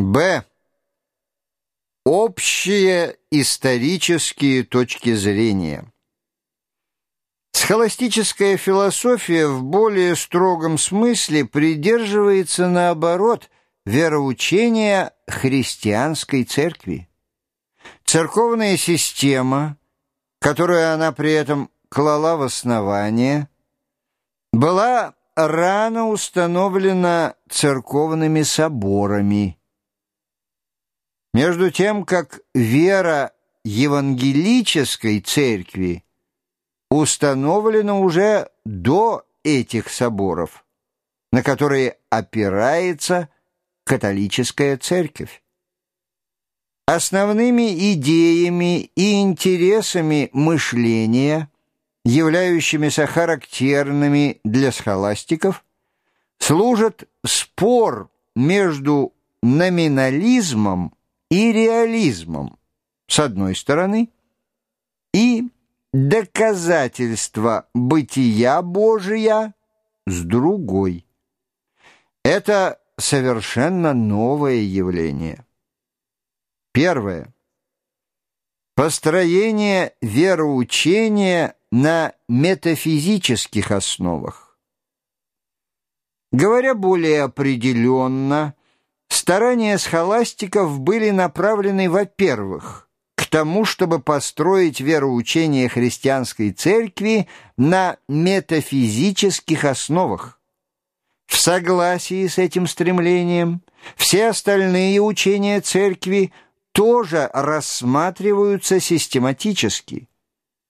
Б. Общие исторические точки зрения. Схоластическая философия в более строгом смысле придерживается, наоборот, вероучения христианской церкви. Церковная система, которую она при этом клала в основание, была рано установлена церковными соборами. Между тем, как вера евангелической церкви установлена уже до этих соборов, на которые опирается католическая церковь. Основными идеями и интересами мышления, являющимися характерными для схоластиков, служит спор между номинализмом и реализмом с одной стороны и доказательство бытия Божия с другой. Это совершенно новое явление. Первое. Построение вероучения на метафизических основах. Говоря более определенно, старания схоластиков были направлены, во-первых, к тому, чтобы построить вероучение христианской церкви на метафизических основах. В согласии с этим стремлением все остальные учения церкви – тоже рассматриваются систематически.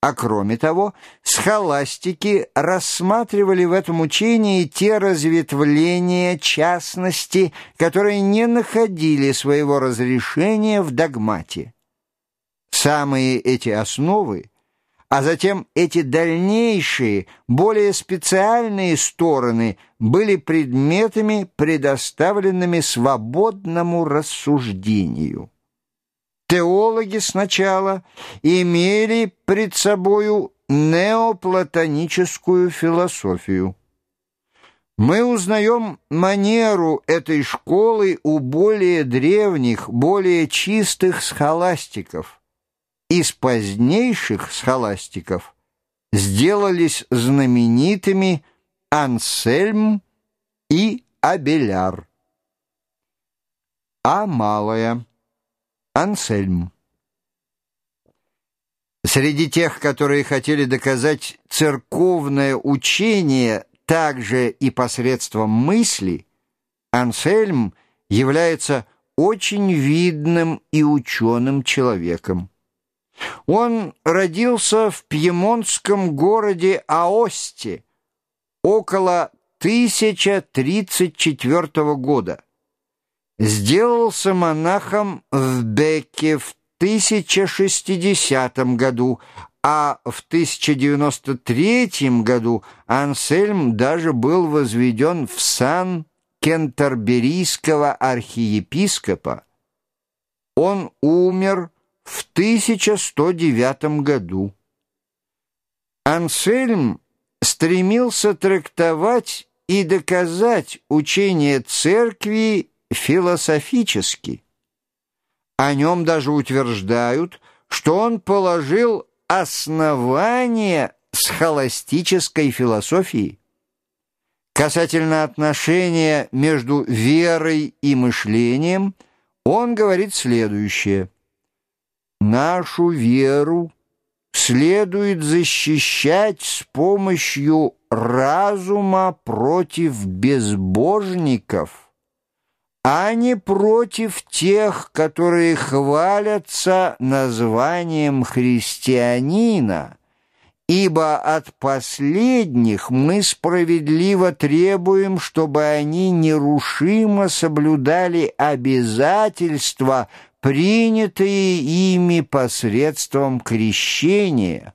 А кроме того, схоластики рассматривали в этом учении те разветвления частности, которые не находили своего разрешения в догмате. Самые эти основы, а затем эти дальнейшие, более специальные стороны были предметами, предоставленными свободному рассуждению. Теологи сначала имели пред собою неоплатоническую философию. Мы узнаем манеру этой школы у более древних, более чистых схоластиков. Из позднейших схоластиков сделались знаменитыми Ансельм и Абеляр. А малая Ансельм. Среди тех, которые хотели доказать церковное учение также и посредством мысли, Ансельм является очень видным и ученым человеком. Он родился в пьемонтском городе Аосте около 1034 года сделался монахом в Бекке в 1060 году, а в 1093 году Ансельм даже был возведен в сан кентерберийского архиепископа. Он умер в 1109 году. Ансельм стремился трактовать и доказать учение церкви философически. О нем даже утверждают, что он положил основание схоластической философии. Касательно отношения между верой и мышлением, он говорит следующее. «Нашу веру следует защищать с помощью разума против безбожников» а не против тех, которые хвалятся названием христианина, ибо от последних мы справедливо требуем, чтобы они нерушимо соблюдали обязательства, принятые ими посредством крещения.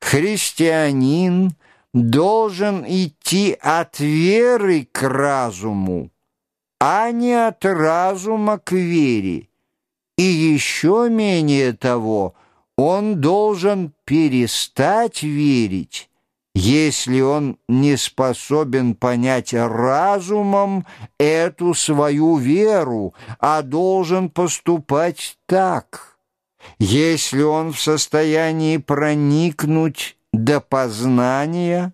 Христианин должен идти от веры к разуму, а не от разума к вере. И еще менее того, он должен перестать верить, если он не способен понять разумом эту свою веру, а должен поступать так. Если он в состоянии проникнуть до познания,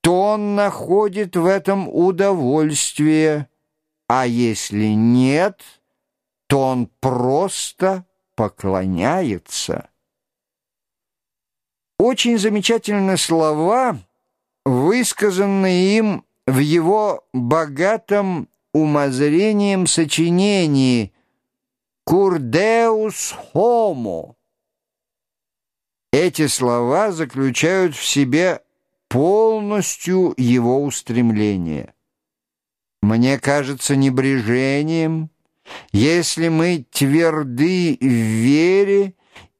то он находит в этом удовольствие, а если нет, то он просто поклоняется. Очень замечательны слова, высказанные им в его богатом умозрением сочинении «Курдеус хомо». Эти слова заключают в себе полностью его устремление. Мне кажется небрежением, если мы тверды в вере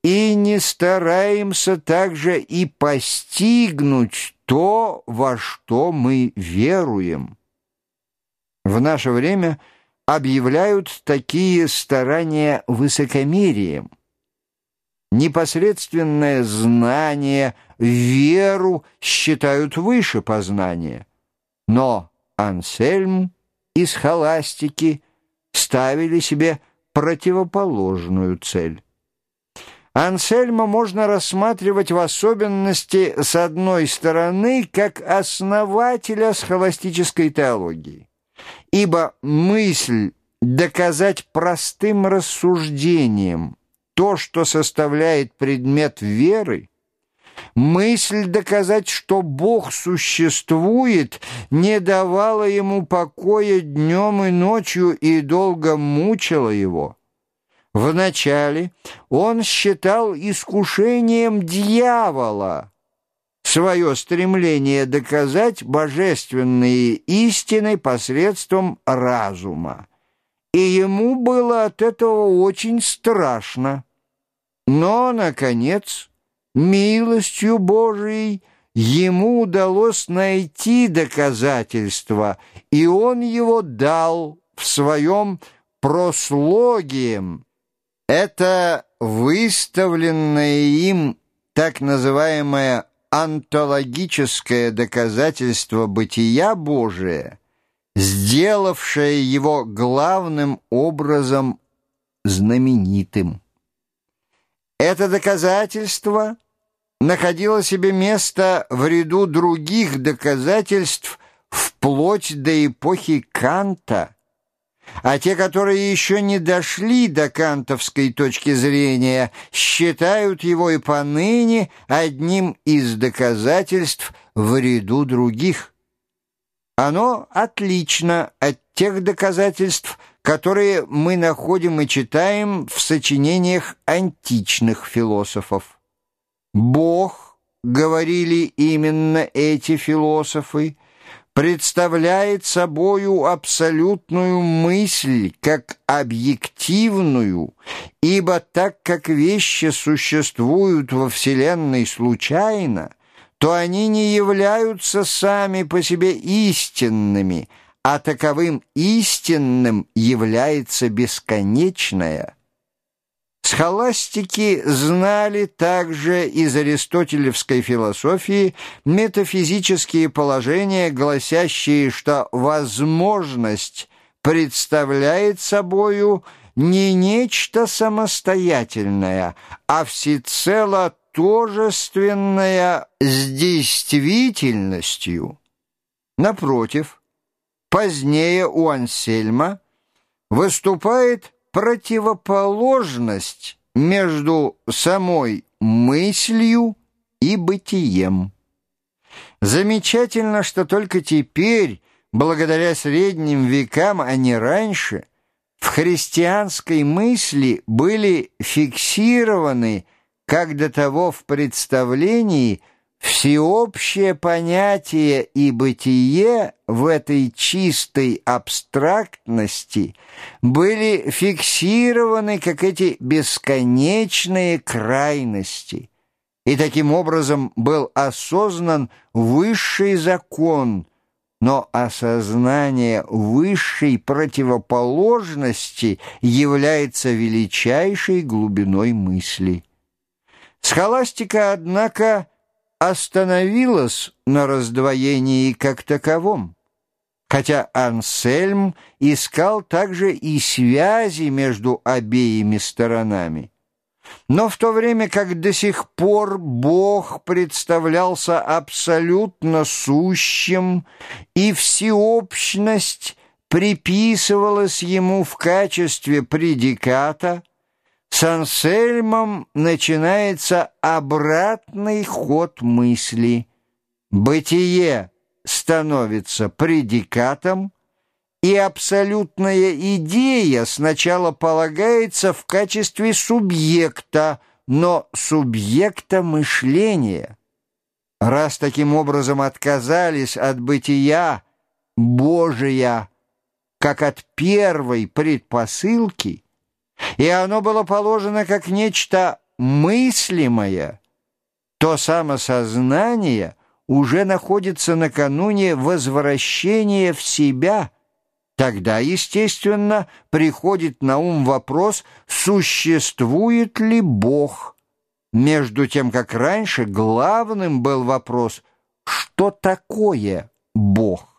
и не стараемся также и постигнуть то, во что мы веруем. В наше время объявляют такие старания высокомерием. Непосредственное знание, веру считают выше познания. Но Ансельм и схоластики ставили себе противоположную цель. Ансельма можно рассматривать в особенности с одной стороны как основателя схоластической теологии, ибо мысль доказать простым рассуждением то, что составляет предмет веры, мысль доказать, что Бог существует, не давала ему покоя днем и ночью и долго мучила его. Вначале он считал искушением дьявола свое стремление доказать божественные истины посредством разума, и ему было от этого очень страшно. Но, наконец, милостью Божией ему удалось найти доказательства, и он его дал в своем прослогием, это выставленное им так называемое антологическое доказательство бытия Божия, сделавшее его главным образом знаменитым. Это доказательство находило себе место в ряду других доказательств вплоть до эпохи Канта, а те, которые еще не дошли до кантовской точки зрения, считают его и поныне одним из доказательств в ряду других. Оно отлично от тех доказательств, которые мы находим и читаем в сочинениях античных философов. Бог, говорили именно эти философы, представляет собою абсолютную мысль как объективную, ибо так как вещи существуют во Вселенной случайно, то они не являются сами по себе истинными, а таковым истинным является бесконечное – Схоластики знали также из аристотелевской философии метафизические положения, гласящие, что возможность представляет собою не нечто самостоятельное, а всецело тожественное с действительностью. Напротив, позднее у Ансельма выступает противоположность между самой мыслью и бытием. Замечательно, что только теперь, благодаря средним векам, а не раньше, в христианской мысли были фиксированы, как до того в представлении – Всеобщее понятие и бытие в этой чистой абстрактности были фиксированы, как эти бесконечные крайности. И таким образом был осознан высший закон, но осознание высшей противоположности является величайшей глубиной мысли. Схоластика, однако, остановилась на раздвоении как таковом, хотя Ансельм искал также и связи между обеими сторонами. Но в то время как до сих пор Бог представлялся абсолютно сущим, и всеобщность приписывалась ему в качестве предиката, с Ансельмом начинается обратный ход мысли. Бытие становится предикатом, и абсолютная идея сначала полагается в качестве субъекта, но субъекта мышления. Раз таким образом отказались от бытия Божия, как от первой предпосылки, и оно было положено как нечто мыслимое, то самосознание уже находится накануне возвращения в себя – Тогда, естественно, приходит на ум вопрос, существует ли Бог. Между тем, как раньше главным был вопрос, что такое Бог.